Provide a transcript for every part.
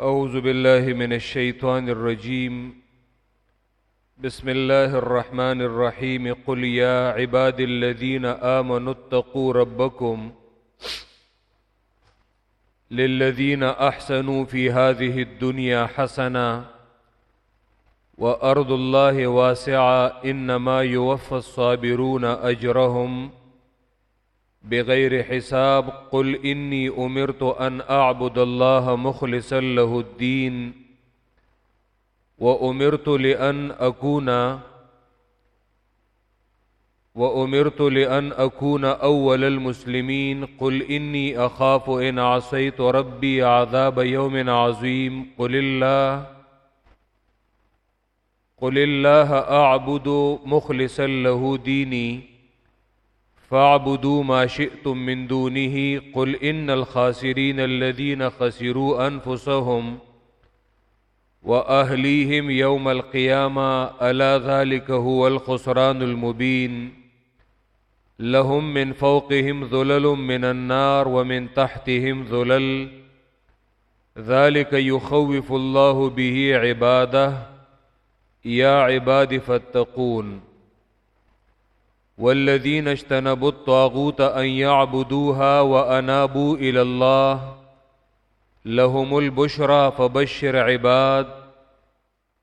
أعوذ بالله من الشيطان الرجيم بسم الله الرحمن الرحيم قل يا عباد الذين آمنوا اتقوا ربكم للذين أحسنوا في هذه الدنيا حسنا وأرض الله واسعة إنما يوفى الصابرون أجرهم بغير حساب قل إني أمرت أن أعبد الله مخلصا له الدين وأمرت لأن أكون وأمرت لأن أكون أول المسلمين قل إني أخاف إن عصيت ربي عذاب يوم عظيم قل الله قل الله أعبد مخلصا له ديني فاعبدوا ما شئتم من دونه، قل إن الخاسرين الذين خسروا أنفسهم وأهليهم يوم القيامة، ألا ذلك هو الخسران المبين. لهم من فوقهم ذلل من النار ومن تحتهم ذلل. ذلك يخوف الله به عباده. يا عباد فاتقون. والذين اجتنبوا الطاغوت أن يعبدوها وأنابوا إلى الله لهم البشرى فبشر عباد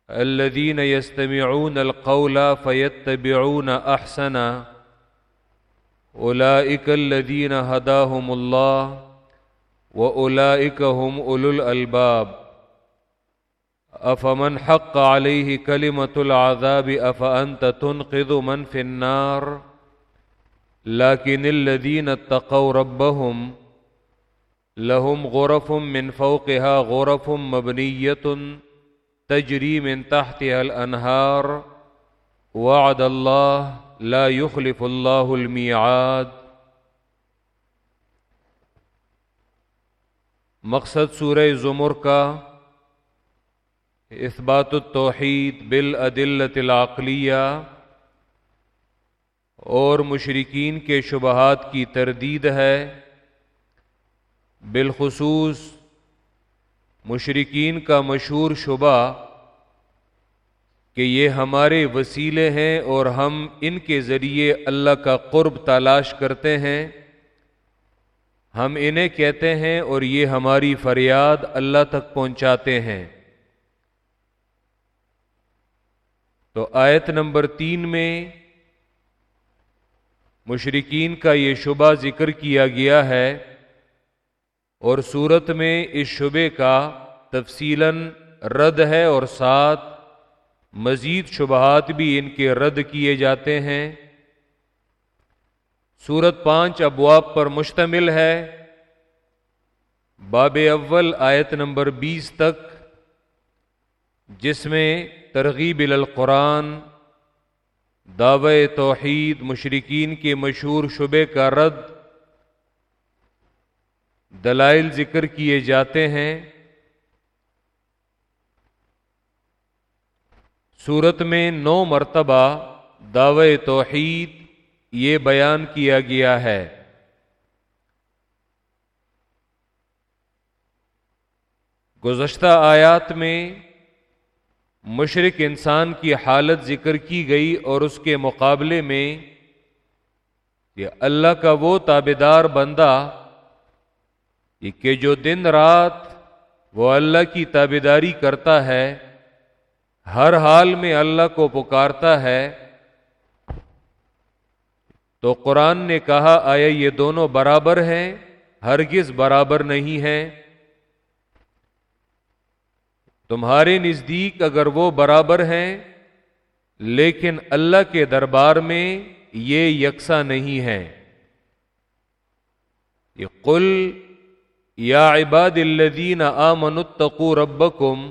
الذين يستمعون القول فيتبعون أحسنا أولئك الذين هداهم الله وأولئك هم أولو الألباب أفمن حق عليه كلمة العذاب أفأنت تنقذ من في النار؟ لكن الذين اتقوا ربهم، لهم غرف من فوقها غرف مبنية تجري من تحتها الأنهار. وعد الله لا يخلف الله الميعاد. مقصد سورہ زمر کا اثبات التوحید بالعدلت العقلیہ اور مشرقین کے شبہات کی تردید ہے۔ بالخصوص مشرقین کا مشہور شبہ کہ یہ ہمارے وسیلے ہیں اور ہم ان کے ذریعے اللہ کا قرب تلاش کرتے ہیں۔ ہم انہیں کہتے ہیں اور یہ ہماری فریاد اللہ تک پہنچاتے ہیں۔ تو آیت نمبر تین میں مشرقین کا یہ شبہ ذکر کیا گیا ہے اور صورت میں اس شبے کا تفصیل رد ہے اور ساتھ مزید شبہات بھی ان کے رد کیے جاتے ہیں۔ سورت پانچ ابواب پر مشتمل ہے۔ باب اول آیت نمبر بیس تک جس میں ترغیب القرآن، دعوی توحید مشرقین کے مشہور شبے کا رد دلائل ذکر کیے جاتے ہیں۔ صورت میں نو مرتبہ دعوی توحید یہ بیان کیا گیا ہے۔ گزشتہ آیات میں مشرق انسان کی حالت ذکر کی گئی اور اس کے مقابلے میں کہ اللہ کا وہ تابے دار بندہ کہ جو دن رات وہ اللہ کی تابے داری کرتا ہے، ہر حال میں اللہ کو پکارتا ہے۔ تو قرآن نے کہا، آیا یہ دونوں برابر ہیں؟ ہرگز برابر نہیں ہیں۔ تمہارے نزدیک اگر وہ برابر ہیں، لیکن اللہ کے دربار میں یہ یکساں نہیں ہے یہ قل، یا عباد الدین آ منتقو ربکم۔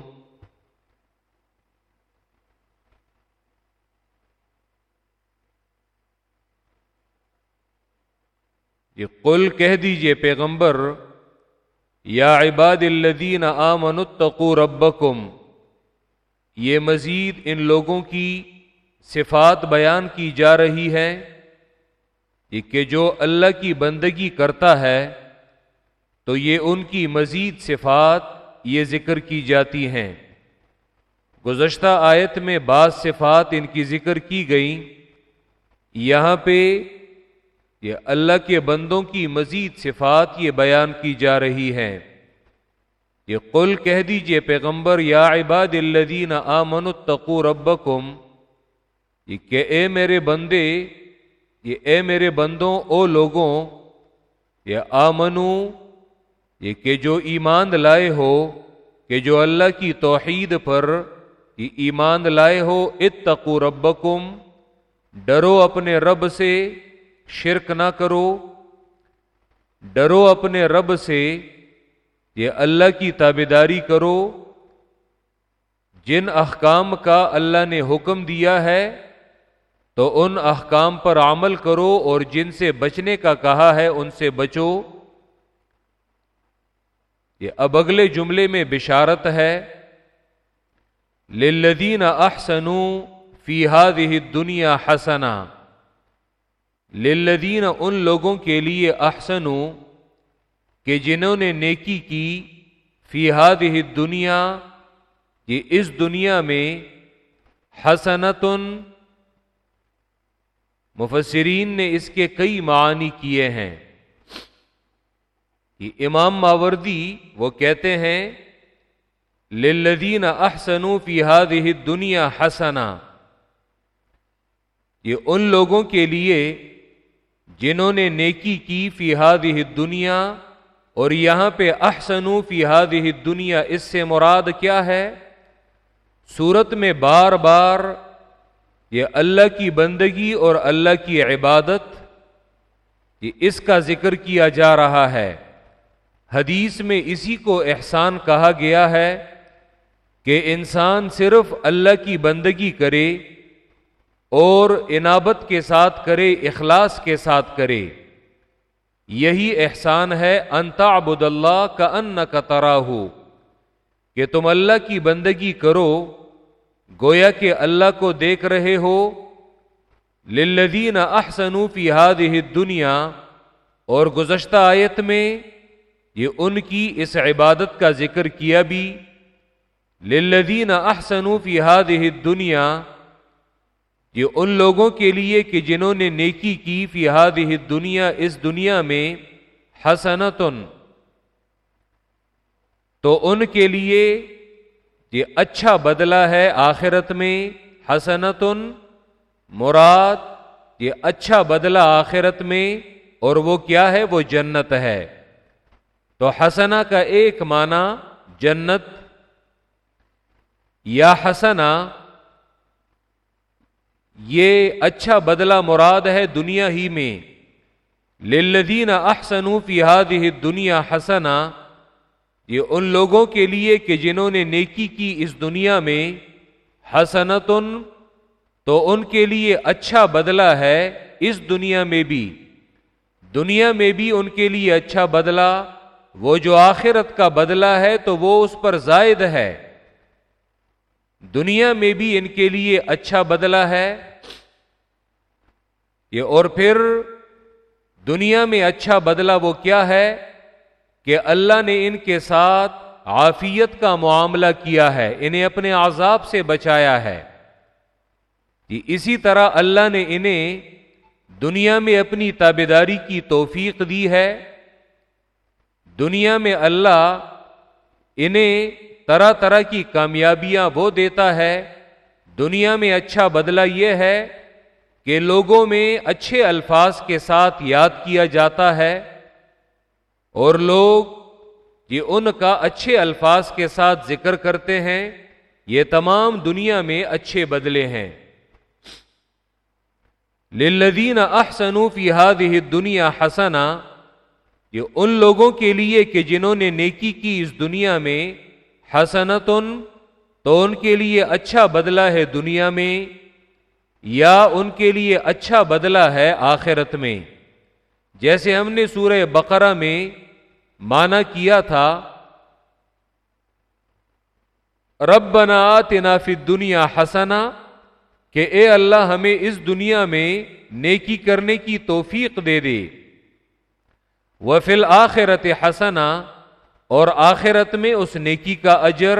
یہ قل کہہ دیجیے پیغمبر یا عباد الدین آمن اتقوا ربکم، یہ مزید ان لوگوں کی صفات بیان کی جا رہی ہے کہ جو اللہ کی بندگی کرتا ہے، تو یہ ان کی مزید صفات یہ ذکر کی جاتی ہیں۔ گزشتہ آیت میں بعض صفات ان کی ذکر کی گئی یہاں پہ یہ اللہ کے بندوں کی مزید صفات یہ بیان کی جا رہی ہیں۔ یہ قل کہہ دیجیے پیغمبر، یا عباد الذین آمنوا اتقوا ربکم، یہ کہ اے میرے بندے، یہ اے میرے بندوں، او لوگوں، یہ آمنو، یہ کہ جو ایمان لائے ہو، کہ جو اللہ کی توحید پر یہ ایمان لائے ہو، اتقوا ربکم، ڈرو اپنے رب سے۔ شرک نہ کرو، ڈرو اپنے رب سے یہ اللہ کی تابیداری کرو۔ جن احکام کا اللہ نے حکم دیا ہے، تو ان احکام پر عمل کرو اور جن سے بچنے کا کہا ہے، ان سے بچو۔ یہ اب اگلے جملے میں بشارت ہے۔ للذین احسنو فی هذه دنیا حسنا۔ للذین ان لوگوں کے لیے احسنو، کہ جنہوں نے نیکی کی فی هذه دنیا یہ اس دنیا میں حسنتن، مفسرین نے اس کے کئی معانی کیے ہیں۔ یہ امام ماوردی وہ کہتے ہیں، للذین احسنوا فی هذه دنیا حسنا یہ ان لوگوں کے لیے جنہوں نے نیکی کی فی هذه دنیا اور یہاں پہ احسنو فی هذه دنیا اس سے مراد کیا ہے؟ صورت میں بار بار یہ اللہ کی بندگی اور اللہ کی عبادت، یہ اس کا ذکر کیا جا رہا ہے۔ حدیث میں اسی کو احسان کہا گیا ہے کہ انسان صرف اللہ کی بندگی کرے اور انابت کے ساتھ کرے، اخلاص کے ساتھ کرے۔ یہی احسان ہے انتا ابود اللہ کا ان کا ترا ہو کہ تم اللہ کی بندگی کرو، گویا کہ اللہ کو دیکھ رہے ہو۔ للذین احسنوا فی هذه دنیا اور گزشتہ آیت میں یہ ان کی اس عبادت کا ذکر کیا بھی۔ للذین احسنوا فی هذه دنیا یہ ان لوگوں کے لیے کہ جنہوں نے نیکی کی فی هذه دنیا اس دنیا میں حسنتن۔ تو ان کے لیے یہ اچھا بدلہ ہے آخرت میں، حسنتن۔ مراد، یہ اچھا بدلہ آخرت میں، اور وہ کیا ہے؟ وہ جنت ہے۔ تو حسنا کا ایک معنی جنت یا حسنا یہ اچھا بدلہ مراد ہے دنیا ہی میں۔ للذین احسنوا فی هذه دنیا حسنا، یہ ان لوگوں کے لیے کہ جنہوں نے نیکی کی اس دنیا میں حسنتن، تو ان کے لیے اچھا بدلہ ہے اس دنیا میں بھی۔ دنیا میں بھی ان کے لیے اچھا بدلہ، وہ جو آخرت کا بدلہ ہے تو وہ اس پر زائد ہے۔ دنیا میں بھی ان کے لیے اچھا بدلہ ہے۔ یہ اور پھر دنیا میں اچھا بدلہ وہ کیا ہے کہ اللہ نے ان کے ساتھ عافیت کا معاملہ کیا ہے، انہیں اپنے عذاب سے بچایا ہے۔ جی، اسی طرح اللہ نے انہیں دنیا میں اپنی تابے داری کی توفیق دی ہے۔ دنیا میں اللہ انہیں طرح طرح کی کامیابیاں وہ دیتا ہے۔ دنیا میں اچھا بدلہ یہ ہے کہ لوگوں میں اچھے الفاظ کے ساتھ یاد کیا جاتا ہے اور لوگ یہ ان کا اچھے الفاظ کے ساتھ ذکر کرتے ہیں، یہ تمام دنیا میں اچھے بدلے ہیں۔ للذین احسنوا فی هذه دنیا حسنا، یہ ان لوگوں کے لیے کہ جنہوں نے نیکی کی اس دنیا میں، حسنتن تو ان کے لیے اچھا بدلہ ہے دنیا میں۔ یا ان کے لیے اچھا بدلہ ہے آخرت میں۔ جیسے ہم نے سورہ بقرہ میں مانا کیا تھا رب بنا تنافی دنیا حسنا کہ اے اللہ ہمیں اس دنیا میں نیکی کرنے کی توفیق دے دے۔ وہ فل آخرت حسنا اور آخرت میں اس نیکی کا اجر۔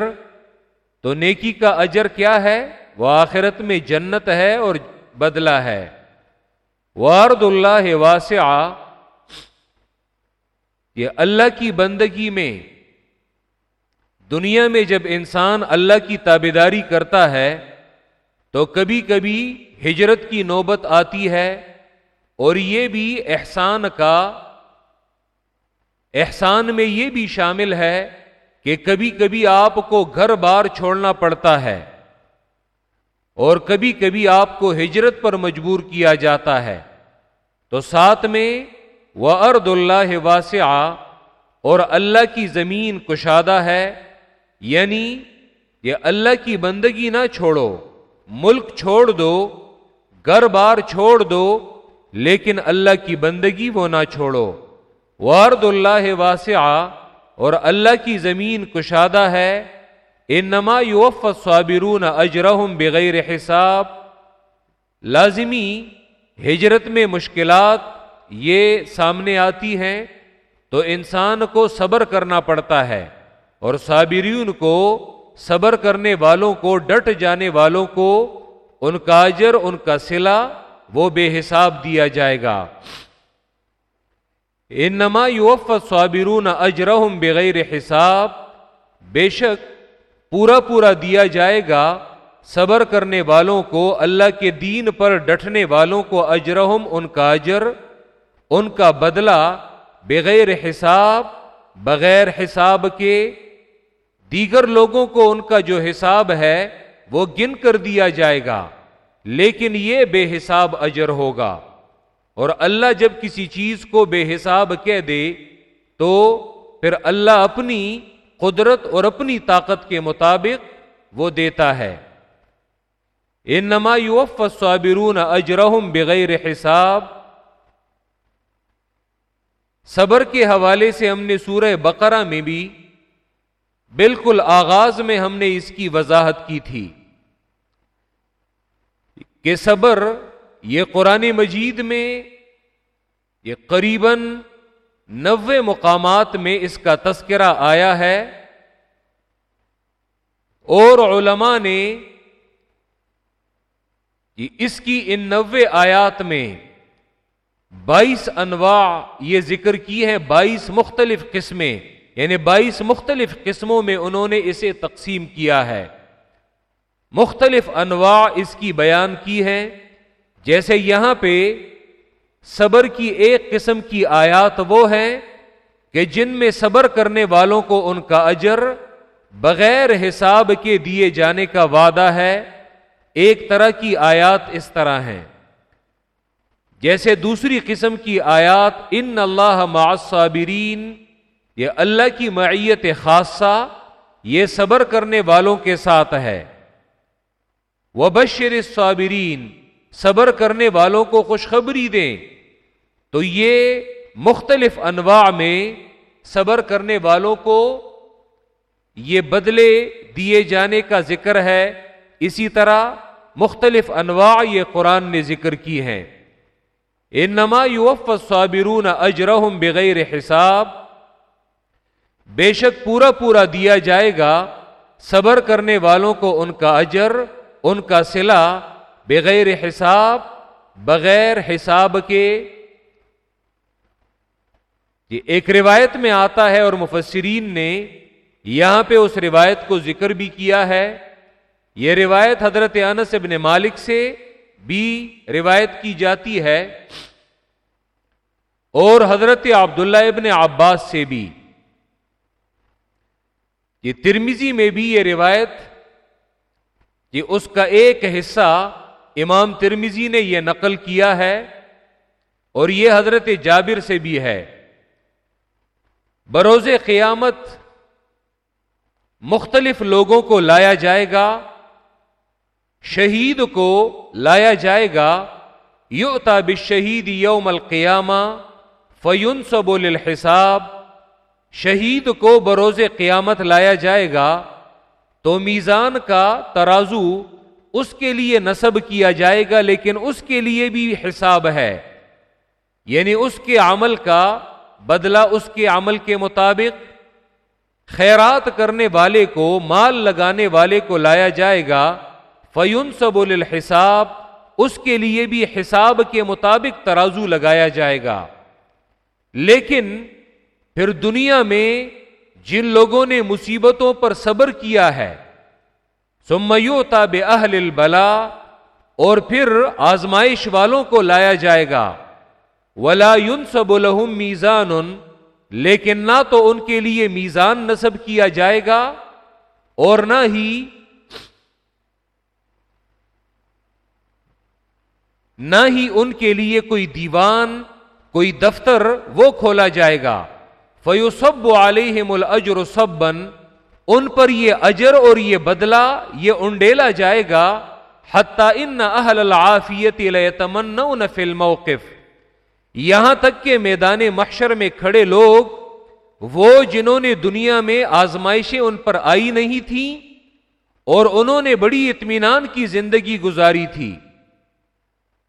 تو نیکی کا اجر کیا ہے؟ وہ آخرت میں جنت ہے اور بدلہ ہے۔ وارد اللہ واسع یہ اللہ کی بندگی میں۔ دنیا میں جب انسان اللہ کی تابے داری کرتا ہے، تو کبھی کبھی ہجرت کی نوبت آتی ہے اور یہ بھی احسان کا۔ احسان میں یہ بھی شامل ہے کہ کبھی کبھی آپ کو گھر بار چھوڑنا پڑتا ہے۔ اور کبھی کبھی آپ کو ہجرت پر مجبور کیا جاتا ہے۔ تو ساتھ میں وہ ارد اللہ واسع اور اللہ کی زمین کشادہ ہے۔ یعنی یہ اللہ کی بندگی نہ چھوڑو، ملک چھوڑ دو، گھر بار چھوڑ دو، لیکن اللہ کی بندگی وہ نہ چھوڑو۔ وارد اللہ واسع اور اللہ کی زمین کشادہ ہے۔ ان نما یوف صابرون اجرحم بغیر حساب. لازمی ہجرت میں مشکلات یہ سامنے آتی ہیں تو انسان کو صبر کرنا پڑتا ہے اور صابرین کو صبر کرنے والوں کو، ڈٹ جانے والوں کو ان کا اجر، ان کا سلا وہ بے حساب دیا جائے گا۔ انما یوف صابرون اجرہم بغیر حساب. بے شک پورا پورا دیا جائے گا صبر کرنے والوں کو، اللہ کے دین پر ڈٹنے والوں کو اجرہم، ان کا اجر، ان کا بدلہ بغیر حساب بغیر حساب کے۔ دیگر لوگوں کو ان کا جو حساب ہے، وہ گن کر دیا جائے گا، لیکن یہ بے حساب اجر ہوگا۔ اور اللہ جب کسی چیز کو بے حساب کہہ دے، تو پھر اللہ اپنی قدرت اور اپنی طاقت کے مطابق وہ دیتا ہے۔ ان نما یوف صابرون اجرحم بغیر حساب۔ صبر کے حوالے سے ہم نے سورہ بقرہ میں بھی بالکل آغاز میں ہم نے اس کی وضاحت کی تھی کہ صبر یہ قرآن مجید میں یہ قریب نوے مقامات میں اس کا تذکرہ آیا ہے۔ اور علماء نے اس کی ان نوے آیات میں بائیس انواع یہ ذکر کی ہے بائیس مختلف قسمیں یعنی بائیس مختلف قسموں میں انہوں نے اسے تقسیم کیا ہے۔ مختلف انواع اس کی بیان کی ہے جیسے یہاں پہ صبر کی ایک قسم کی آیات وہ ہے کہ جن میں صبر کرنے والوں کو ان کا اجر بغیر حساب کے دیے جانے کا وعدہ ہے۔ ایک طرح کی آیات اس طرح ہیں۔ جیسے دوسری قسم کی آیات، ان اللہ معصابرین یہ اللہ کی معیت خاصہ، یہ صبر کرنے والوں کے ساتھ ہے۔ وہ بشر صابرین صبر کرنے والوں کو خوشخبری دیں۔ تو یہ مختلف انواع میں صبر کرنے والوں کو یہ بدلے دیے جانے کا ذکر ہے۔ اسی طرح مختلف انواع یہ قرآن نے ذکر کی ہیں۔ ان نما یوف صابرون اجرحم بغیر حساب۔ بے شک پورا پورا دیا جائے گا۔ صبر کرنے والوں کو ان کا اجر، ان کا سلا بغیر حساب بغیر حساب کے۔ یہ ایک روایت میں آتا ہے اور مفسرین نے یہاں پہ اس روایت کو ذکر بھی کیا ہے۔ یہ روایت حضرت انس ابن مالک سے بھی روایت کی جاتی ہے۔ اور حضرت عبداللہ ابن عباس سے بھی۔ یہ ترمیزی میں بھی یہ روایت کہ اس کا ایک حصہ امام ترمیزی نے یہ نقل کیا ہے اور یہ حضرت جابر سے بھی ہے۔ بروز قیامت مختلف لوگوں کو لایا جائے گا، شہید کو لایا جائے گا۔ یو تاب شہید یوم القیامہ فیون سبول الحساب شہید کو بروز قیامت لایا جائے گا تو میزان کا ترازو اس کے لیے نصب کیا جائے گا، لیکن اس کے لیے بھی حساب ہے۔ یعنی اس کے عمل کا بدلہ اس کے عمل کے مطابق خیرات کرنے والے کو، مال لگانے والے کو لایا جائے گا۔ فیون سبول الحساب اس کے لیے بھی حساب کے مطابق ترازو لگایا جائے گا۔ لیکن پھر دنیا میں جن لوگوں نے مصیبتوں پر صبر کیا ہے سمیو تاب اہل البلا اور پھر آزمائش والوں کو لایا جائے گا۔ ولا یون سب الحم میزان لیکن نہ تو ان کے لیے میزان نصب کیا جائے گا اور نہ ہی نہ ہی ان کے لیے کوئی دیوان، کوئی دفتر وہ کھولا جائے گا۔ فیو سب علیہم الجر سبن ان پر یہ اجر اور یہ بدلہ، یہ انڈیلا جائے گا، حتیٰ ان اہل العافیت لیتمنون فی الموقف۔ یہاں تک کہ میدان محشر میں کھڑے لوگ، وہ جنہوں نے دنیا میں آزمائشیں ان پر آئی نہیں تھیں، اور انہوں نے بڑی اطمینان کی زندگی گزاری تھی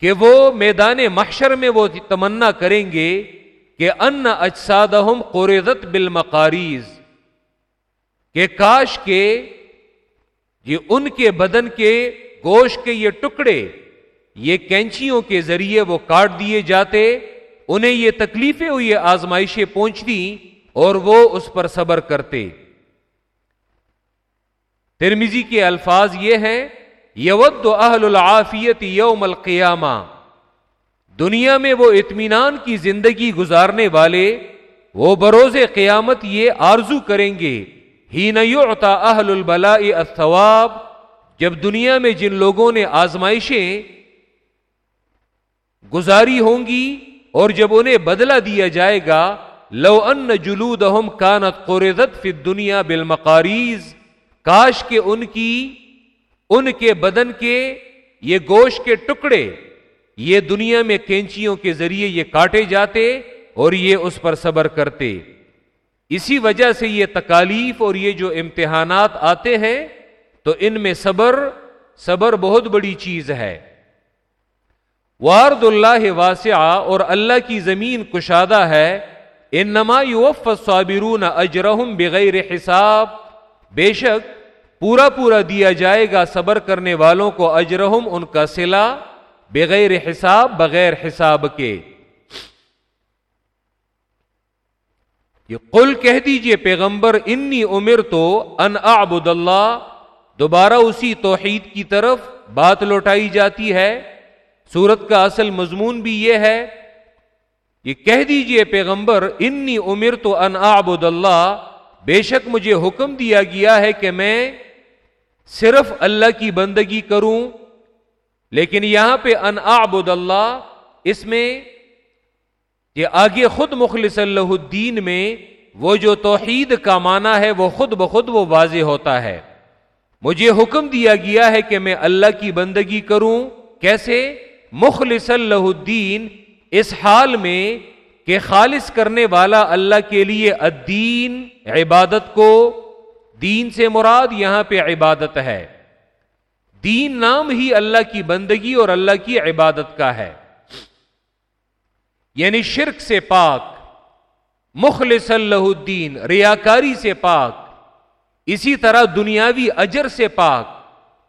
کہ وہ میدان محشر میں وہ تمنا کریں گے کہ ان اجسادہم قرزت بالمقاریز کہ کاش کے یہ ان کے بدن کے گوشت کے یہ ٹکڑے، یہ کینچیوں کے ذریعے وہ کاٹ دیے جاتے، انہیں یہ تکلیفیں ہوئی آزمائشیں پہنچتی اور وہ اس پر صبر کرتے۔ ترمیزی کے الفاظ یہ ہیں یود اہل العافیت یوم القیامہ۔ دنیا میں وہ اطمینان کی زندگی گزارنے والے، وہ بروز قیامت یہ آرزو کریں گے۔ ہی نیوتا اہل البلا الثواب، جب دنیا میں جن لوگوں نے آزمائشیں گزاری ہوں گی اور جب انہیں بدلہ دیا جائے گا، لو ان جلود کانت قرزت فی دنیا بالمقاریز کاش کے ان کی، ان کے بدن کے یہ گوشت کے ٹکڑے، یہ دنیا میں کینچیوں کے ذریعے یہ کاٹے جاتے اور یہ اس پر صبر کرتے۔ اسی وجہ سے یہ تکالیف اور یہ جو امتحانات آتے ہیں، تو ان میں صبر صبر بہت بڑی چیز ہے۔ وارد اللہ واسع اور اللہ کی زمین کشادہ ہے۔ ان نما صابرون اجرہم بغیر حساب۔ بے شک، پورا پورا دیا جائے گا صبر کرنے والوں کو اجرہم، ان کا سلا بغیر حساب بغیر حساب کے۔ یہ قل کہہ دیجیے پیغمبر، انی عمر تو ان اعبد اللہ دوبارہ اسی توحید کی طرف بات لوٹائی جاتی ہے۔ سورت کا اصل مضمون بھی یہ ہے۔ یہ کہہ دیجیے پیغمبر، انی عمر تو ان اعبد اللہ بے شک مجھے حکم دیا گیا ہے کہ میں صرف اللہ کی بندگی کروں، لیکن یہاں پہ ان اعبد اللہ اس میں یہ آگے خود مخلص اللہ الدین میں وہ جو توحید کا معنی ہے وہ خود بخود وہ واضح ہوتا ہے۔ مجھے حکم دیا گیا ہے کہ میں اللہ کی بندگی کروں۔ کیسے؟ مخلص اللہ الدین اس حال میں کہ خالص کرنے والا اللہ کے لیے الدین عبادت کو دین سے مراد یہاں پہ عبادت ہے۔ دین نام ہی اللہ کی بندگی اور اللہ کی عبادت کا ہے۔ یعنی شرک سے پاک، مخلص اللہ الدین، ریاکاری سے پاک، اسی طرح دنیاوی اجر سے پاک،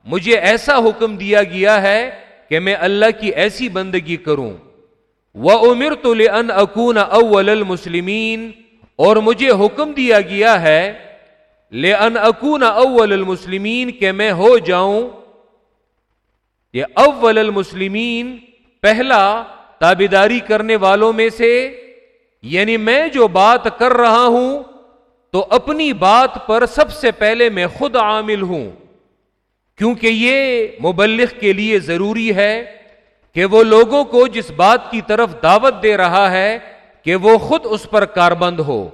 مجھے ایسا حکم دیا گیا ہے کہ میں اللہ کی ایسی بندگی کروں۔ وہ عمر تو ان اکون اول المسلمین اور مجھے حکم دیا گیا ہے لے ان اکون اول المسلمین کہ میں ہو جاؤں۔ یہ اول المسلمین پہلا تابیداری کرنے والوں میں سے یعنی میں جو بات کر رہا ہوں، تو اپنی بات پر سب سے پہلے میں خود عامل ہوں۔ کیونکہ یہ مبلغ کے لیے ضروری ہے کہ وہ لوگوں کو جس بات کی طرف دعوت دے رہا ہے کہ وہ خود اس پر کاربند ہو۔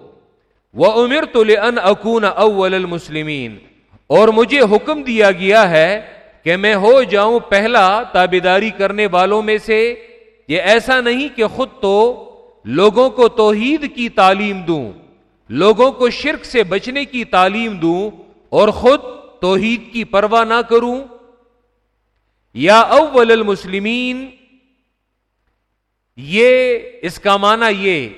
وہ امر تو ان اکون اول المسلمین اور مجھے حکم دیا گیا ہے کہ میں ہو جاؤں پہلا تابیداری کرنے والوں میں سے یہ ایسا نہیں کہ خود تو لوگوں کو توحید کی تعلیم دوں، لوگوں کو شرک سے بچنے کی تعلیم دوں اور خود توحید کی پرواہ نہ کروں۔ یا اول المسلمین، یہ اس کا معنی یہ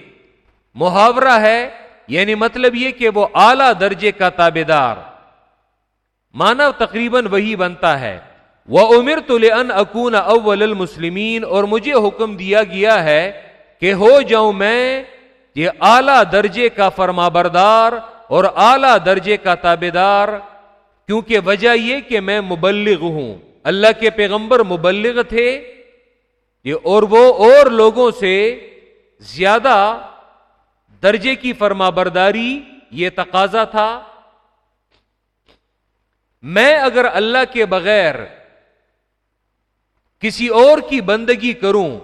محاورہ ہے یعنی مطلب یہ کہ وہ اعلی درجے کا تابے دار مانا تقریباً وہی بنتا ہے۔ وہ عمر تو ان اکون اول المسلمین اور مجھے حکم دیا گیا ہے کہ ہو جاؤں میں یہ اعلی درجے کا فرما بردار اور اعلی درجے کا تابے دار کیونکہ وجہ یہ کہ میں مبلغ ہوں۔ اللہ کے پیغمبر مبلغ تھے۔ یہ اور وہ اور لوگوں سے زیادہ درجے کی فرما برداری یہ تقاضا تھا۔ میں اگر اللہ کے بغیر کسی اور کی بندگی کروں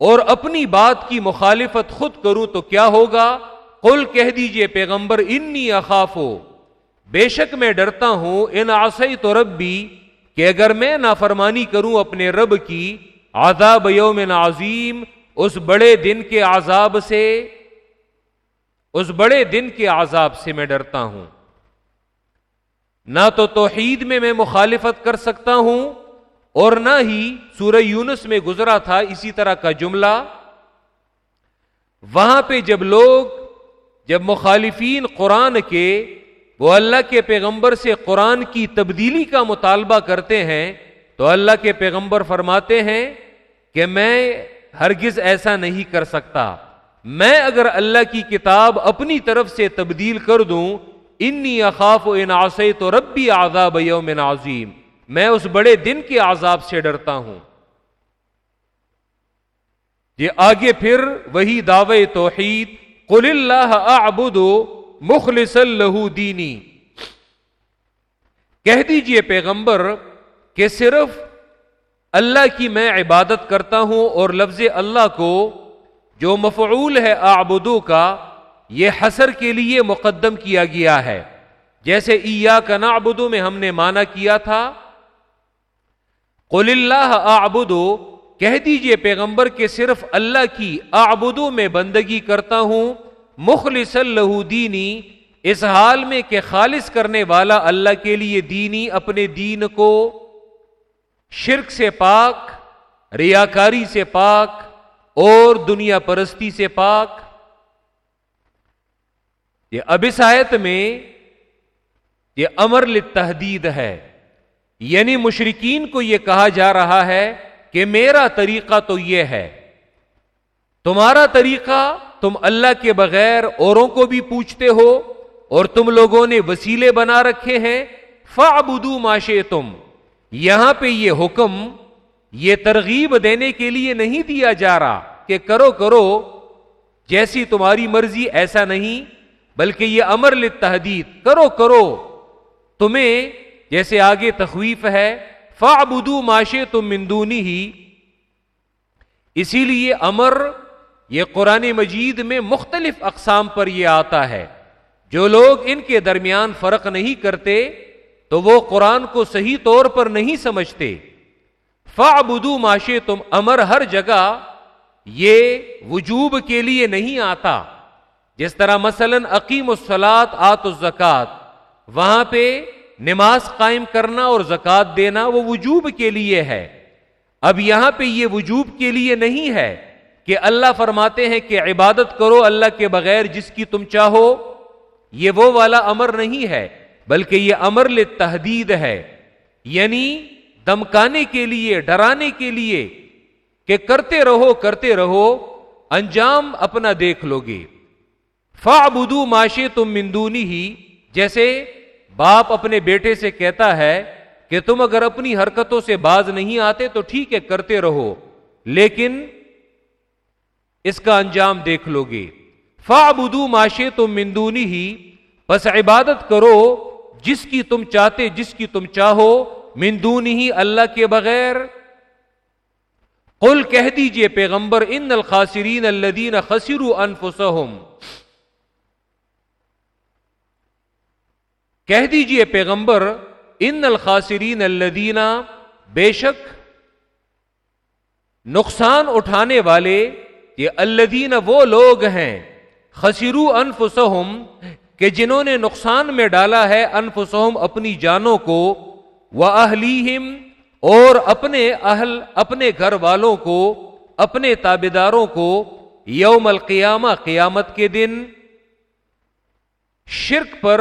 اور اپنی بات کی مخالفت خود کروں تو کیا ہوگا؟ قل کہہ دیجیے، پیغمبر، انی اخاف ہو بے شک میں ڈرتا ہوں، ان آسئی تو رب بھی کہ اگر میں نافرمانی کروں اپنے رب کی آزاب یوم عظیم، اس بڑے دن کے عذاب سے، اس بڑے دن کے عذاب سے میں ڈرتا ہوں۔ نہ تو توحید میں میں مخالفت کر سکتا ہوں اور نہ ہی سورہ یونس میں گزرا تھا اسی طرح کا جملہ۔ وہاں پہ جب لوگ، جب مخالفین قرآن کے، وہ اللہ کے پیغمبر سے قرآن کی تبدیلی کا مطالبہ کرتے ہیں، تو اللہ کے پیغمبر فرماتے ہیں کہ میں ہرگز ایسا نہیں کر سکتا۔ میں اگر اللہ کی کتاب اپنی طرف سے تبدیل کر دوں، انی اخاف و انعصی تو ربی آزاب یوم عظیم۔ میں اس بڑے دن کے عذاب سے ڈرتا ہوں۔ یہ آگے پھر وہی دعوے توحید، قل اللہ اعبد مخلص اللہ دینی کہہ دیجیے پیغمبر کہ صرف اللہ کی میں عبادت کرتا ہوں اور لفظ اللہ کو جو مفعول ہے آبدو کا، یہ حسر کے لیے مقدم کیا گیا ہے۔ جیسے ایا کا نابدو میں ہم نے مانا کیا تھا قل اللہ آبدو کہہ دیجیے پیغمبر کے صرف اللہ کی آبدو میں بندگی کرتا ہوں مخلص اللہ دینی، اس حال میں کہ خالص کرنے والا اللہ کے لیے دینی اپنے دین کو، شرک سے پاک، ریاکاری سے پاک، اور دنیا پرستی سے پاک۔ یہ ابسایت میں یہ امر لتحدید ہے۔ یعنی مشرقین کو یہ کہا جا رہا ہے کہ میرا طریقہ تو یہ ہے، تمہارا طریقہ تم اللہ کے بغیر اوروں کو بھی پوچھتے ہو اور تم لوگوں نے وسیلے بنا رکھے ہیں فعبدو ماشے تم یہاں پہ یہ حکم، یہ ترغیب دینے کے لیے نہیں دیا جا رہا کہ کرو کرو، جیسی تمہاری مرضی ایسا نہیں، بلکہ یہ امر لتحدید کرو کرو۔ تمہیں جیسے آگے تخویف ہے فعبدو ماشے تم مندونی ہی اسی لیے امر، یہ قرآن مجید میں مختلف اقسام پر یہ آتا ہے۔ جو لوگ ان کے درمیان فرق نہیں کرتے، تو وہ قرآن کو صحیح طور پر نہیں سمجھتے۔ فعبدو ماشے تم امر ہر جگہ یہ وجوب کے لیے نہیں آتا۔ جس طرح مثلا عقیم السلاد آت الزکات وہاں پہ نماز قائم کرنا اور زکات دینا وہ وجوب کے لیے ہے۔ اب یہاں پہ یہ وجوب کے لیے نہیں ہے کہ اللہ فرماتے ہیں کہ عبادت کرو اللہ کے بغیر جس کی تم چاہو۔ یہ وہ والا امر نہیں ہے، بلکہ یہ امر تحدید ہے۔ یعنی دمکانے کے لیے، ڈرانے کے لیے کہ کرتے رہو کرتے رہو، انجام اپنا دیکھ لو گے۔ فا بدو معاشے تم مندونی ہی جیسے باپ اپنے بیٹے سے کہتا ہے کہ تم اگر اپنی حرکتوں سے باز نہیں آتے تو ٹھیک ہے، کرتے رہو، لیکن اس کا انجام دیکھ لو گے فا بدو معاشے تم مندونی ہی بس عبادت کرو جس کی تم چاہتے، جس کی تم چاہو مندون ہی اللہ کے بغیر۔ قل کہہ دیجیے پیغمبر، ان الخاسرین الدین خسرو انفسہم۔ کہہ دیجیے پیغمبر، ان الخاسرین الدین بے شک نقصان اٹھانے والے، یہ الدین وہ لوگ ہیں، خسرو انفسہم، کہ جنہوں نے نقصان میں ڈالا ہے انفسہم اپنی جانوں کو وہ اہلیہم اور اپنے اہل، اپنے گھر والوں کو، اپنے تابے داروں کو یوم القیامہ، قیامت کے دن شرک پر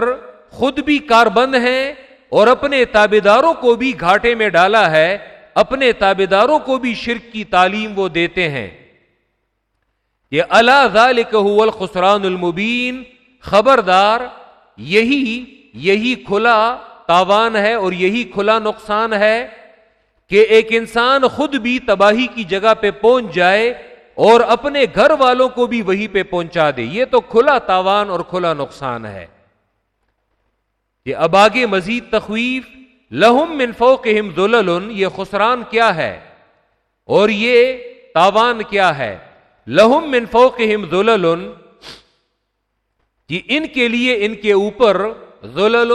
خود بھی کاربند ہیں اور اپنے تابے داروں کو بھی گھاٹے میں ڈالا ہے، اپنے تابے داروں کو بھی شرک کی تعلیم وہ دیتے ہیں۔ یہ اللہ ذالک الخسران المبین، خبردار، یہی یہی کھلا تاوان ہے اور یہی کھلا نقصان ہے کہ ایک انسان خود بھی تباہی کی جگہ پہ پہنچ جائے اور اپنے گھر والوں کو بھی وہی پہ پہنچا دے۔ یہ تو کھلا تاوان اور کھلا نقصان ہے۔ یہ اب آگے مزید تخویف، لہم من فوقہم ذلل، یہ خسران کیا ہے؟ اور یہ تاوان کیا ہے؟ لہم من فوقہم ذلل، کہ ان کے لیے ان کے اوپر ذلل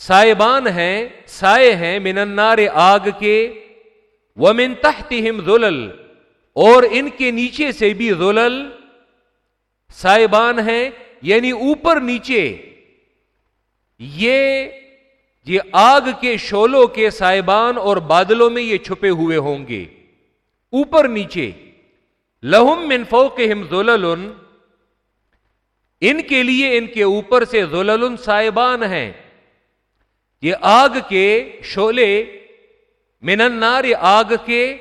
سائبان ہیں، سائے ہیں من النار آگ کے، ومن تحتہم ذلل، اور ان کے نیچے سے بھی ذلل سائبان ہیں یعنی اوپر نیچے۔ یہ یہ آگ کے شولوں کے سائبان اور بادلوں میں یہ چھپے ہوئے ہوں گے۔ اوپر نیچے، لہم من فوقہم ذلل ان کے لیے ان کے اوپر سے ذلل سائبان ہیں۔ یہ آگ کے شولے من النار آگ کے،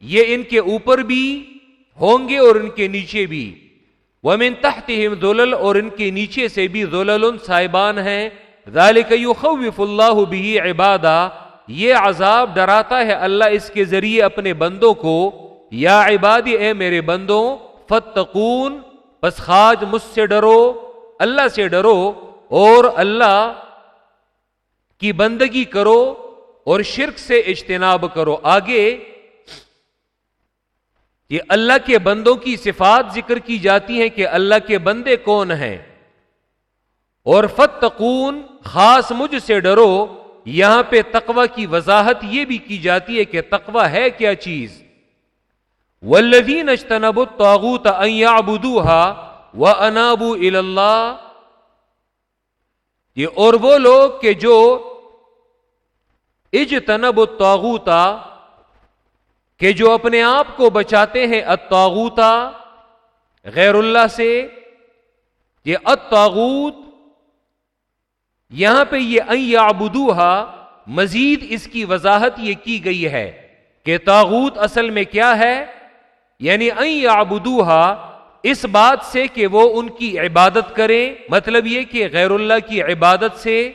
یہ ان کے اوپر بھی ہوں گے اور ان کے نیچے بھی۔ وہ تحتہم ذلل اور ان کے نیچے سے بھی ذلل صاحبان ہیں۔ ذالک یخوف اللہ بھی عبادہ، یہ عذاب ڈراتا ہے اللہ اس کے ذریعے اپنے بندوں کو، یا عبادی، اے میرے بندوں فتقون بس خاج مجھ سے ڈرو، اللہ سے ڈرو، اور اللہ کی بندگی کرو اور شرک سے اجتناب کرو۔ آگے، یہ اللہ کے بندوں کی صفات ذکر کی جاتی ہیں کہ اللہ کے بندے کون ہیں۔ اور فتقون خاص مجھ سے ڈرو، یہاں پہ تقوی کی وضاحت یہ بھی کی جاتی ہے کہ تقوی ہے کیا چیز؟ ولدین اجتنب الطاغوت ان يعبدوها وانابوا الى اللہ یہ اور وہ لوگ کہ جو اجتنب الطاغوت، کہ جو اپنے آپ کو بچاتے ہیں الطاغوتا غیر اللہ سے، یہ الطاغوت یہاں پہ یہ ابدوہا مزید اس کی وضاحت یہ کی گئی ہے کہ تاغوت اصل میں کیا ہے؟ یعنی ابدوہا اس بات سے کہ وہ ان کی عبادت کریں مطلب یہ کہ غیر اللہ کی عبادت سے۔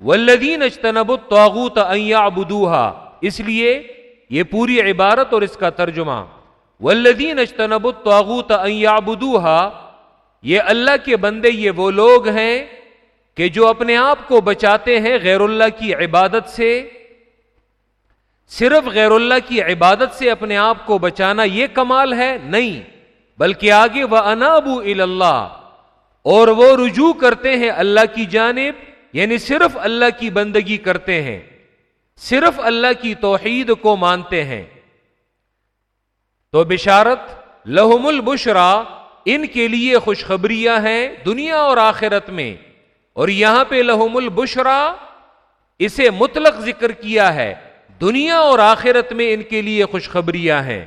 ولدین اجتنب الطاغوت ابدوہا اس لیے یہ پوری عبارت اور اس کا ترجمہ۔ ولدین اجتنب الطاغوت ابدوہا یہ اللہ کے بندے، یہ وہ لوگ ہیں کہ جو اپنے آپ کو بچاتے ہیں غیر اللہ کی عبادت سے، صرف غیر اللہ کی عبادت سے اپنے آپ کو بچانا یہ کمال ہے نہیں، بلکہ آگے وہ انابو اللہ اور وہ رجوع کرتے ہیں اللہ کی جانب یعنی صرف اللہ کی بندگی کرتے ہیں، صرف اللہ کی توحید کو مانتے ہیں۔ تو بشارت لہم البشرا ان کے لیے خوشخبریاں ہیں دنیا اور آخرت میں۔ اور یہاں پہ لہم البشرا، اسے مطلق ذکر کیا ہے۔ دنیا اور آخرت میں ان کے لیے خوشخبریاں ہیں۔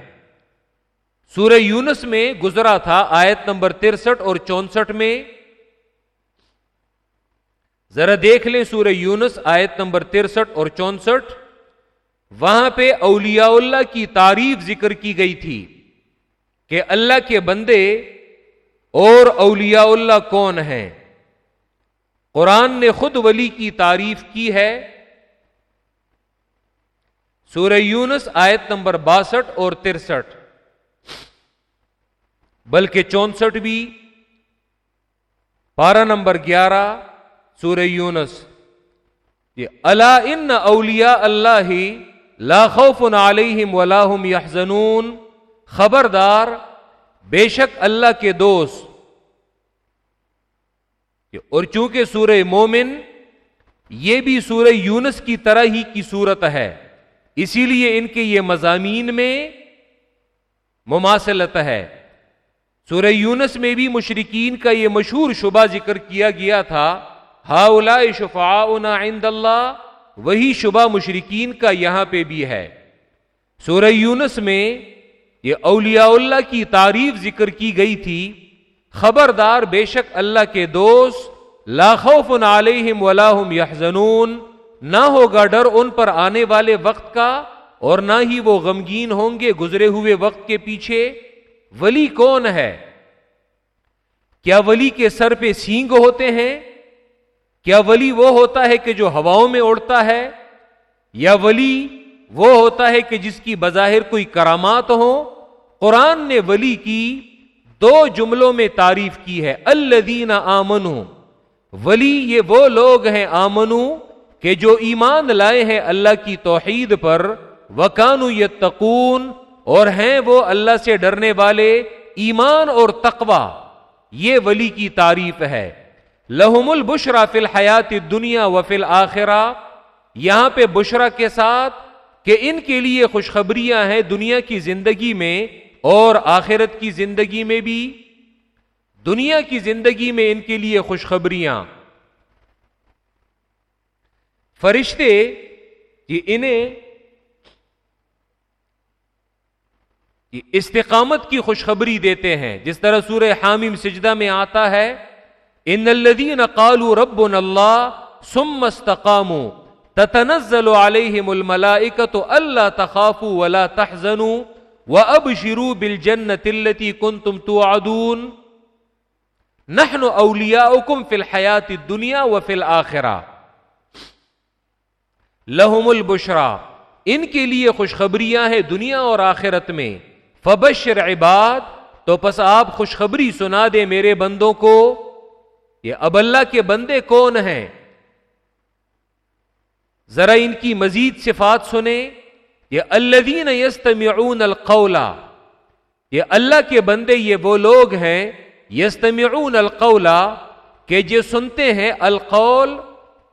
سورہ یونس میں گزرا تھا آیت نمبر ترسٹھ اور چونسٹھ میں۔ ذرا دیکھ لیں سورہ یونس آیت نمبر ترسٹھ اور چونسٹھ۔ وہاں پہ اولیاء اللہ کی تعریف ذکر کی گئی تھی کہ اللہ کے بندے اور اولیاء اللہ کون ہیں۔ قرآن نے خود ولی کی تعریف کی ہے۔ سورہ یونس آیت نمبر باسٹھ اور ترسٹھ۔ بلکہ چونسٹھ بھی۔ پارا نمبر گیارہ، سورہ یونس۔ یہ اللہ ان اولیا اللہ ہی لاخوف علیہم ولاحم یحزنون۔ خبردار، بے شک اللہ کے دوست۔ اور چونکہ سورہ مومن یہ بھی سورہ یونس کی طرح ہی کی صورت ہے، اسی لیے ان کے یہ مضامین میں مماثلت ہے۔ سورہ یونس میں بھی مشرقین کا یہ مشہور شبہ ذکر کیا گیا تھا ہا شفا عند اللہ، وہی شبہ مشرقین کا یہاں پہ بھی ہے۔ سورہ یونس میں یہ اولیاء اللہ کی تعریف ذکر کی گئی تھی۔ خبردار بے شک اللہ کے دوست لاخوف علیہم ولاحم یحزنون، نہ ہوگا ڈر ان پر آنے والے وقت کا اور نہ ہی وہ غمگین ہوں گے گزرے ہوئے وقت کے پیچھے۔ ولی کون ہے؟ کیا ولی کے سر پہ سینگ ہوتے ہیں؟ کیا ولی وہ ہوتا ہے کہ جو ہواؤں میں اڑتا ہے؟ یا ولی وہ ہوتا ہے کہ جس کی بظاہر کوئی کرامات ہو قرآن نے ولی کی دو جملوں میں تعریف کی ہے. الدین آمنو. ولی یہ وہ لوگ ہیں آمنو کہ جو ایمان لائے ہیں اللہ کی توحید پر. وکانو یتقون اور ہیں وہ اللہ سے ڈرنے والے ایمان اور تقوا یہ ولی کی تعریف ہے. لہم البشرا فی الحیات دنیا و فل آخرا یہاں پہ بشرا کے ساتھ کہ ان کے لیے خوشخبریاں ہیں دنیا کی زندگی میں. اور آخرت کی زندگی میں بھی، دنیا کی زندگی میں ان کے لیے خوشخبریاں۔ فرشتے، یہ انہیں استقامت کی خوشخبری دیتے ہیں۔ جس طرح سورہ حامیم سجدہ میں آتا ہے، ان الذين قالوا ربنا الله ثم استقاموا، تتنزل عليهم الملائكه الا تخافوا ولا تحزنوا۔ وابشروا بالجنه التي كنتم توعدون نحن اولياؤكم في الحياه الدنيا وفي الاخره لهم البشرا ان کے لیے خوشخبریاں ہیں دنیا اور آخرت میں. فبشر عباد. تو پس آپ خوشخبری سنا دے میرے بندوں کو. یہ اب اللہ کے بندے کون ہیں؟ ذرا ان کی مزید صفات سنیں. یہ الدین یستمعون القولا یہ اللہ کے بندے یہ وہ لوگ ہیں یستمعون القولا کہ جو سنتے ہیں القول،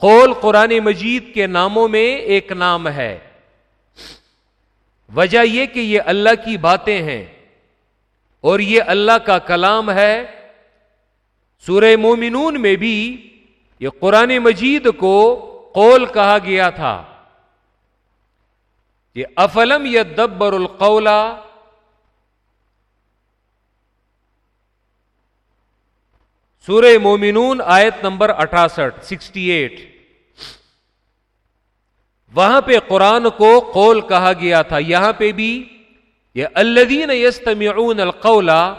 قول قرآن مجید کے ناموں میں ایک نام ہے۔ وجہ یہ کہ یہ اللہ کی باتیں ہیں، اور یہ اللہ کا کلام ہے۔ سورہ مومنون میں بھی یہ قرآن مجید کو قول کہا گیا تھا۔ یہ افلم یا دبر القولا سورہ مومنون آیت نمبر اٹھاسٹھ، سکسٹی ایٹ۔ وہاں پہ قرآن کو قول کہا گیا تھا، یہاں پہ بھی یہ الدین یستمعون القولا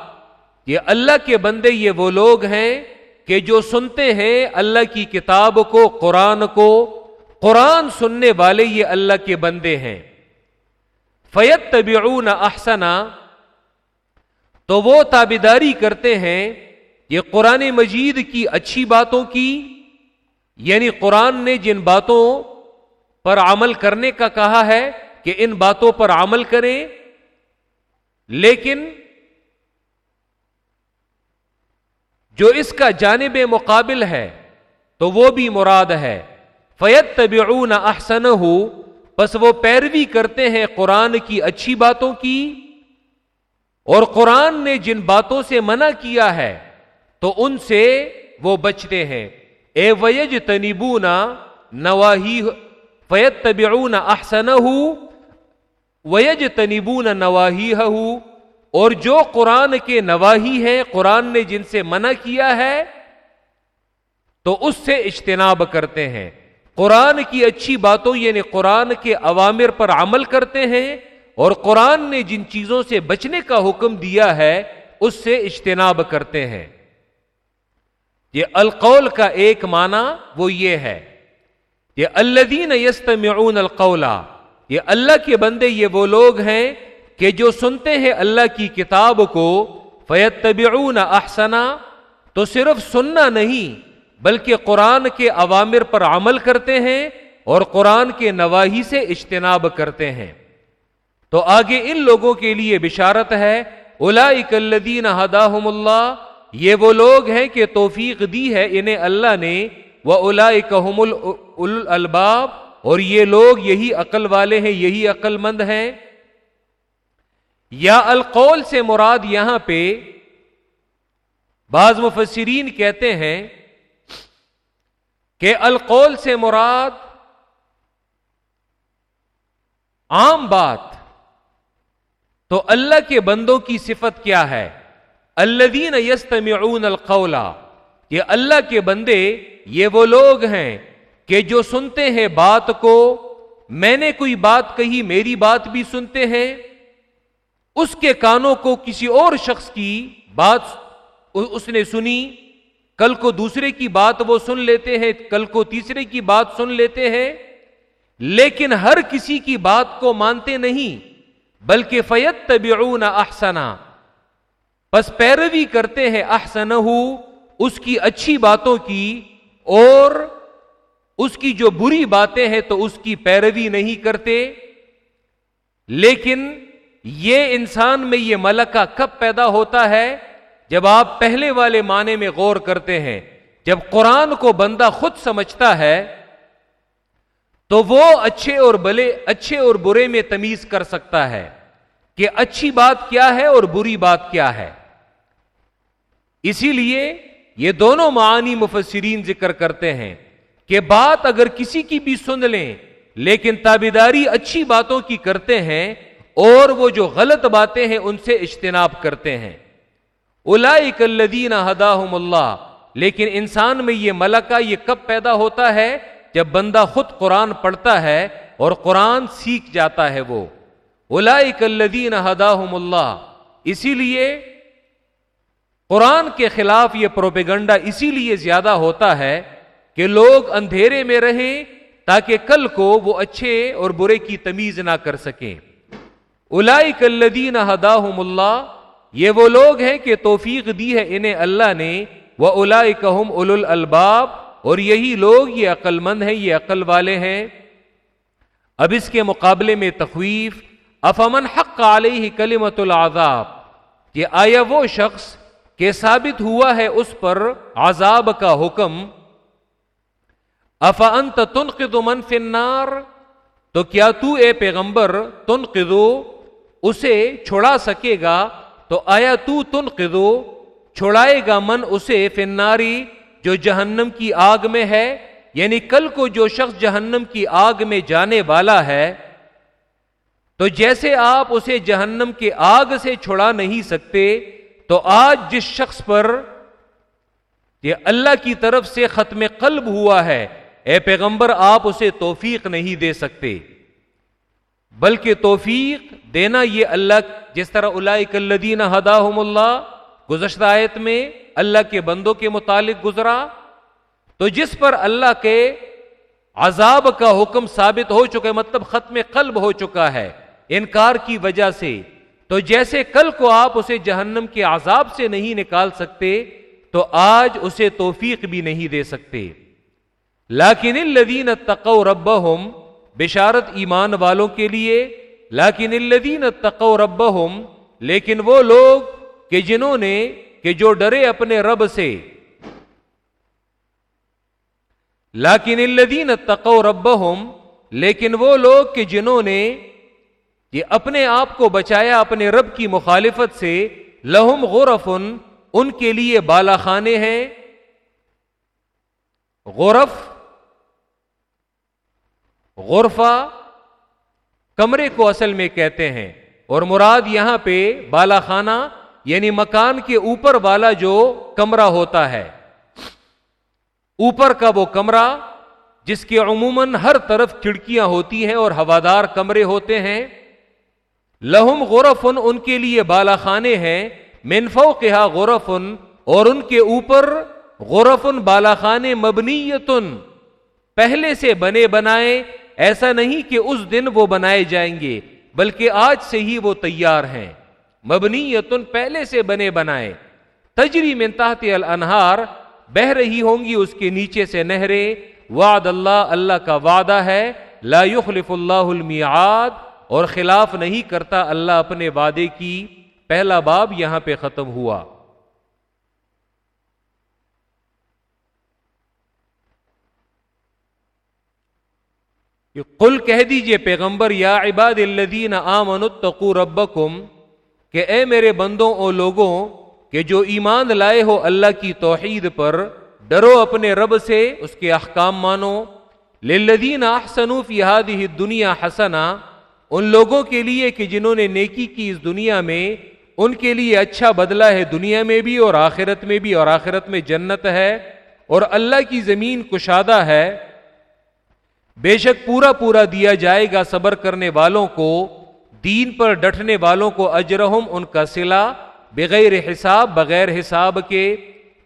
یہ اللہ کے بندے یہ وہ لوگ ہیں کہ جو سنتے ہیں اللہ کی کتاب کو، قرآن کو، قرآن سننے والے یہ اللہ کے بندے ہیں۔ فیت طبعون احسنا تو وہ تابیداری کرتے ہیں یہ قرآن مجید کی اچھی باتوں کی یعنی قرآن نے جن باتوں پر عمل کرنے کا کہا ہے کہ ان باتوں پر عمل کریں، لیکن جو اس کا جانب مقابل ہے تو وہ بھی مراد ہے۔ فیت طبی احسن ہو بس وہ پیروی کرتے ہیں قرآن کی اچھی باتوں کی، اور قرآن نے جن باتوں سے منع کیا ہے، تو ان سے وہ بچتے ہیں۔ اے ویج تنیبونا نواہی فیت طبی احسن ہو ویج تنیبون نواہی اور جو قرآن کے نواحی ہیں، قرآن نے جن سے منع کیا ہے، تو اس سے اجتناب کرتے ہیں۔ قرآن کی اچھی باتوں یعنی قرآن کے عوامر پر عمل کرتے ہیں اور قرآن نے جن چیزوں سے بچنے کا حکم دیا ہے، اس سے اجتناب کرتے ہیں۔ یہ القول کا ایک معنی وہ یہ ہے۔ یہ الدین یستمعون القولا یہ اللہ کے بندے یہ وہ لوگ ہیں کہ جو سنتے ہیں اللہ کی کتاب کو فیت احسنا تو صرف سننا نہیں بلکہ قرآن کے عوامر پر عمل کرتے ہیں اور قرآن کے نواحی سے اجتناب کرتے ہیں۔ تو آگے ان لوگوں کے لیے بشارت ہے الا اکلدین ہداہم اللہ، یہ وہ لوگ ہیں کہ توفیق دی ہے انہیں اللہ نے وہ الا اکم الباب اور یہ لوگ یہی عقل والے ہیں، یہی عقل مند ہیں۔ یا القول سے مراد یہاں پہ بعض مفسرین کہتے ہیں کہ القول سے مراد عام بات تو اللہ کے بندوں کی صفت کیا ہے؟ الدین یستمعون القولا یہ اللہ کے بندے یہ وہ لوگ ہیں کہ جو سنتے ہیں بات کو، میں نے کوئی بات کہی، میری بات بھی سنتے ہیں، اس کے کانوں کو کسی اور شخص کی بات اس نے سنی کل کو دوسرے کی بات وہ سن لیتے ہیں، کل کو تیسرے کی بات سن لیتے ہیں۔ لیکن ہر کسی کی بات کو مانتے نہیں، بلکہ فیت طبعون احسنا۔ بس پیروی کرتے ہیں احسن اس کی اچھی باتوں کی، اور اس کی جو بری باتیں ہیں تو اس کی پیروی نہیں کرتے۔ لیکن یہ انسان میں یہ ملکہ کب پیدا ہوتا ہے؟ جب آپ پہلے والے معنی میں غور کرتے ہیں، جب قرآن کو بندہ خود سمجھتا ہے، تو وہ اچھے اور بلے، اچھے اور برے میں تمیز کر سکتا ہے کہ اچھی بات کیا ہے اور بری بات کیا ہے۔ اسی لیے یہ دونوں معانی مفسرین ذکر کرتے ہیں کہ بات اگر کسی کی بھی سن لیں، لیکن تابیداری اچھی باتوں کی کرتے ہیں اور وہ جو غلط باتیں ہیں، ان سے اجتناب کرتے ہیں۔ الدین ہداہم اللہ۔ لیکن انسان میں یہ ملکہ، یہ کب پیدا ہوتا ہے؟ جب بندہ خود قرآن پڑھتا ہے اور قرآن سیکھ جاتا ہے وہ۔ الدین ہداہم اللہ۔ اسی لیے قرآن کے خلاف یہ پروپیگنڈا اسی لیے زیادہ ہوتا ہے کہ لوگ اندھیرے میں رہیں تاکہ کل کو وہ اچھے اور برے کی تمیز نہ کر سکیں۔ الدین ہداہم اللہ۔ یہ وہ لوگ ہیں کہ توفیق دی ہے انہیں اللہ نے وہ الا کہم اول الباب اور یہی لوگ، یہ عقل مند ہیں، یہ عقل والے ہیں۔ اب اس کے مقابلے میں تخویف افامن حق علیہ کلمت العذاب؟ کہ آیا وہ شخص کہ ثابت ہوا ہے اس پر عذاب کا حکم؟ افانت تنقذ من فی النار؟ تو کیا تو اے پیغمبر تنقذو؟ اسے چھڑا سکے گا تو آیا تو تن قدو چھڑائے گا من اسے فناری جو جہنم کی آگ میں ہے یعنی کل کو جو شخص جہنم کی آگ میں جانے والا ہے۔ تو جیسے آپ اسے جہنم کے آگ سے چھڑا نہیں سکتے، تو آج جس شخص پر یہ اللہ کی طرف سے ختم قلب ہوا ہے، اے پیغمبر آپ اسے توفیق نہیں دے سکتے۔ بلکہ توفیق دینا یہ اللہ جس طرح الدین ہداہم اللہ، گزشتہ آیت میں اللہ کے بندوں کے متعلق گزرا، تو جس پر اللہ کے عذاب کا حکم ثابت ہو چکا ہے مطلب ختم قلب ہو چکا ہے، انکار کی وجہ سے، تو جیسے کل کو آپ اسے جہنم کے عذاب سے نہیں نکال سکتے، تو آج اسے توفیق بھی نہیں دے سکتے۔ لاکن الذین تقو ربہم بشارت ایمان والوں کے لیے لاکن الدین تقو رب لیکن وہ لوگ کہ جنہوں نے، کہ جو ڈرے اپنے رب سے۔ لاکن الدین تقو رب لیکن وہ لوگ کہ جنہوں نے یہ اپنے آپ کو بچایا اپنے رب کی مخالفت سے، لہم غورفن ان کے لیے بالا خانے ہیں۔ غورف غرفہ کمرے کو اصل میں کہتے ہیں اور مراد یہاں پہ بالا خانہ یعنی مکان کے اوپر والا جو کمرہ ہوتا ہے۔ اوپر کا وہ کمرہ جس کے عموماً ہر طرف کھڑکیاں ہوتی ہیں اور ہوادار کمرے ہوتے ہیں۔ لہم غورفن ان کے لیے بالا خانے ہیں۔ منفو کہا غورفن اور ان کے اوپر غورفن بالا خانے مبنیتن۔ پہلے سے بنے بنائے ایسا نہیں کہ اس دن وہ بنائے جائیں گے، بلکہ آج سے ہی وہ تیار ہیں۔ مبنی یتن پہلے سے بنے بنائے۔ تجری منتاحت الانہار، بہ رہی ہوں گی اس کے نیچے سے نہرے وعد اللہ اللہ کا وعدہ ہے۔ لا يخلف اللہ المیعاد، اور خلاف نہیں کرتا اللہ اپنے وعدے کی۔ پہلا باب یہاں پہ ختم ہوا۔ قل کہہ دیجیے پیغمبر، یا عباد الذین آمنوا اتقوا ربکم، کہ اے میرے بندوں او لوگوں، کہ جو ایمان لائے ہو اللہ کی توحید پر، ڈرو اپنے رب سے، اس کے احکام مانو۔ للذین احسنوا فی هذه الدنیا حسنا ان لوگوں کے لیے کہ جنہوں نے نیکی کی اس دنیا میں، ان کے لیے اچھا بدلہ ہے دنیا میں بھی اور آخرت میں بھی، اور آخرت میں جنت ہے، اور اللہ کی زمین کشادہ ہے۔ بے شک پورا پورا دیا جائے گا صبر کرنے والوں کو، دین پر ڈٹنے والوں کو اجرہم ان کا سلا بغیر حساب بغیر حساب کے۔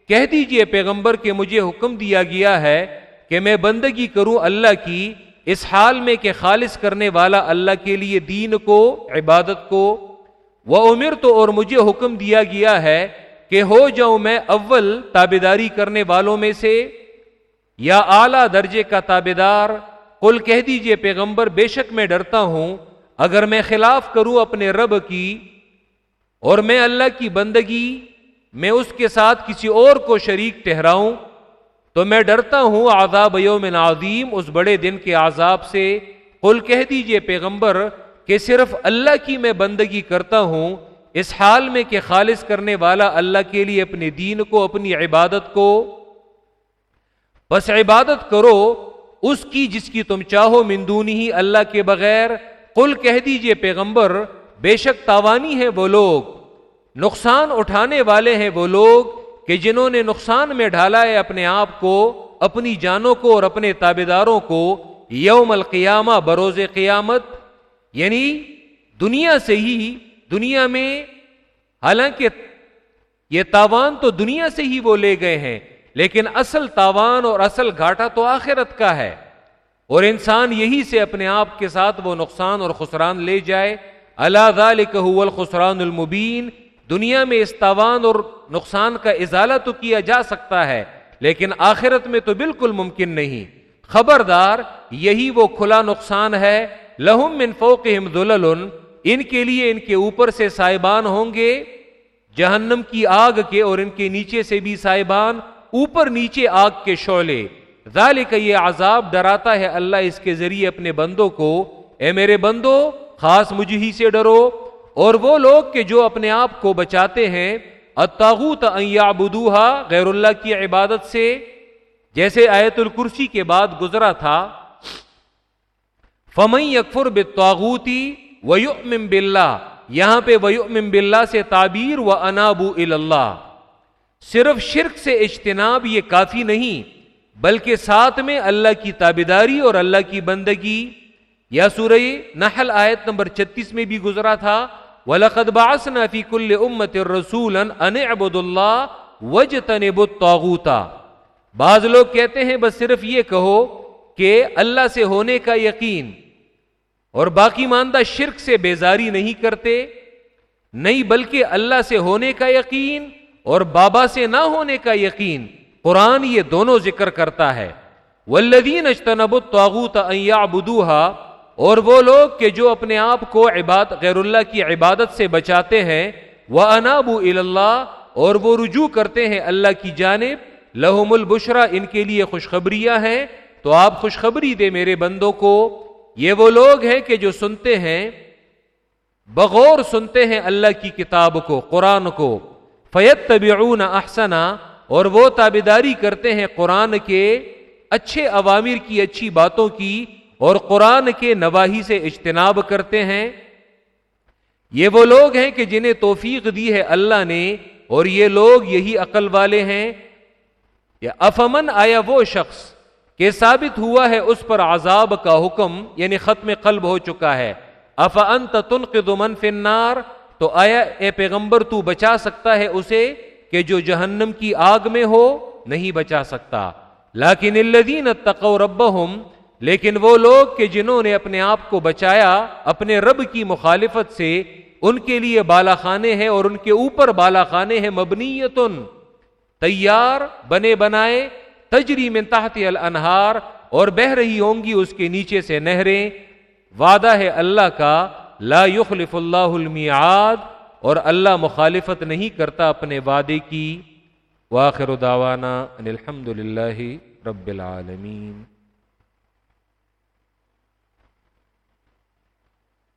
کہہ دیجیے پیغمبر کے مجھے حکم دیا گیا ہے کہ میں بندگی کروں اللہ کی اس حال میں کہ خالص کرنے والا اللہ کے لیے دین کو، عبادت کو۔ وہ عمر تو اور مجھے حکم دیا گیا ہے کہ ہو جاؤں میں اول تابے داری کرنے والوں میں سے، یا اعلی درجے کا تابے دار کل کہہ دیجیے پیغمبر، بے شک میں ڈرتا ہوں، اگر میں خلاف کروں اپنے رب کی اور میں اللہ کی بندگی، میں اس کے ساتھ کسی اور کو شریک ٹہراؤں تو میں ڈرتا ہوں عذاب یوم عظیم، اس بڑے دن کے عذاب سے۔ کل کہہ دیجیے پیغمبر کہ صرف اللہ کی میں بندگی کرتا ہوں، اس حال میں کہ خالص کرنے والا اللہ کے لیے اپنے دین کو، اپنی عبادت کو۔ بس عبادت کرو اس کی جس کی تم چاہو مندونی ہی اللہ کے بغیر۔ کل کہہ دیجیے پیغمبر، بے شک تاوانی ہے وہ لوگ۔ نقصان اٹھانے والے ہیں وہ لوگ کہ جنہوں نے نقصان میں ڈھالا ہے اپنے آپ کو، اپنی جانوں کو اور اپنے تابے داروں کو۔ یوم القیامہ، بروز قیامت۔ یعنی دنیا سے ہی، دنیا میں، حالانکہ یہ تاوان تو دنیا سے ہی وہ لے گئے ہیں۔ لیکن اصل تاوان اور اصل گھاٹا تو آخرت کا ہے۔ اور انسان یہی سے اپنے آپ کے ساتھ وہ نقصان اور خسران لے جائے۔ اللہ ذالک هو الخسران المبین۔ دنیا میں اس تاوان اور نقصان کا ازالہ تو کیا جا سکتا ہے، لیکن آخرت میں تو بالکل ممکن نہیں۔ خبردار، یہی وہ کھلا نقصان ہے۔ لہم من فوقہم ذلل ان کے لیے ان کے اوپر سے سائبان ہوں گے۔ جہنم کی آگ کے اور ان کے نیچے سے بھی سائبان۔ اوپر نیچے آگ کے شعلے۔ ذالک یہ عذاب ڈراتا ہے اللہ اس کے ذریعے اپنے بندوں کو۔ اے میرے بندو، خاص مجھ ہی سے ڈرو۔ اور وہ لوگ کہ جو اپنے آپ کو بچاتے ہیں اتاغوت بدوہا غیر اللہ کی عبادت سے۔ جیسے آیت الکرسی کے بعد گزرا تھا۔ فمئی اکفر بتاغوتی ویؤمن باللہ۔ یہاں پہ ویؤمن باللہ سے تعبیر و انابو اللہ۔ صرف شرک سے اجتناب یہ کافی نہیں، بلکہ ساتھ میں اللہ کی تابیداری اور اللہ کی بندگی۔ یا سورہ نحل آیت نمبر چتیس میں بھی گزرا تھا، وَلَقَدْ بَعَثْنَا فِي كُلِّ أُمَّةٍ رَسُولًا أَنِ اعْبُدُ اللَّهِ وَجْتَنِبُ الطَّاغُوتَ۔ بعض لوگ کہتے ہیں، بس صرف یہ کہو کہ اللہ سے ہونے کا یقین۔ اور باقی ماندہ شرک سے بیزاری نہیں کرتے، نہیں بلکہ اللہ سے ہونے کا یقین۔ اور بابا سے نہ ہونے کا یقین قرآن یہ دونوں ذکر کرتا ہے۔ ولدین اجتنب الطاغوت ان اور وہ لوگ کہ جو اپنے آپ کو عباد، غیر اللہ کی عبادت سے بچاتے ہیں وہ انابو اللہ اور وہ رجوع کرتے ہیں اللہ کی جانب۔ لہم البشرا ان کے لیے خوشخبریاں ہیں۔ تو آپ خوشخبری دے میرے بندوں کو۔ یہ وہ لوگ ہیں کہ جو سنتے ہیں، بغور سنتے ہیں اللہ کی کتاب کو، قرآن کو۔ فیت طبعون احسنا، اور وہ تابیداری کرتے ہیں قرآن کے اچھے عوامر کی، اچھی باتوں کی، اور قرآن کے نواحی سے اجتناب کرتے ہیں۔ یہ وہ لوگ ہیں کہ جنہیں توفیق دی ہے اللہ نے، اور یہ لوگ یہی عقل والے ہیں۔ یا افمن، آیا وہ شخص کہ ثابت ہوا ہے اس پر عذاب کا حکم یعنی ختم قلب ہو چکا ہے۔ اف تنقذ من فی النار؟ تو آیا اے پیغمبر تو بچا سکتا ہے اسے کہ جو جہنم کی آگ میں ہو نہیں بچا سکتا۔ لیکن الذین اتقوا ربهم لیکن وہ لوگ کہ جنہوں نے اپنے آپ کو بچایا، اپنے رب کی مخالفت سے، ان کے لیے بالا خانے ہیں اور ان کے اوپر بالا خانے ہیں، مبنیتن، تیار، بنے بنائے، تجری من تحت الانہار، اور بہ رہی ہوں گی اس کے نیچے سے نہریں۔ وعدہ ہے اللہ کا لا یخلف اللہ المیعاد اور اللہ مخالفت نہیں کرتا اپنے وعدے کی۔ واخر دعوانا ان الحمد للہ رب العالمین۔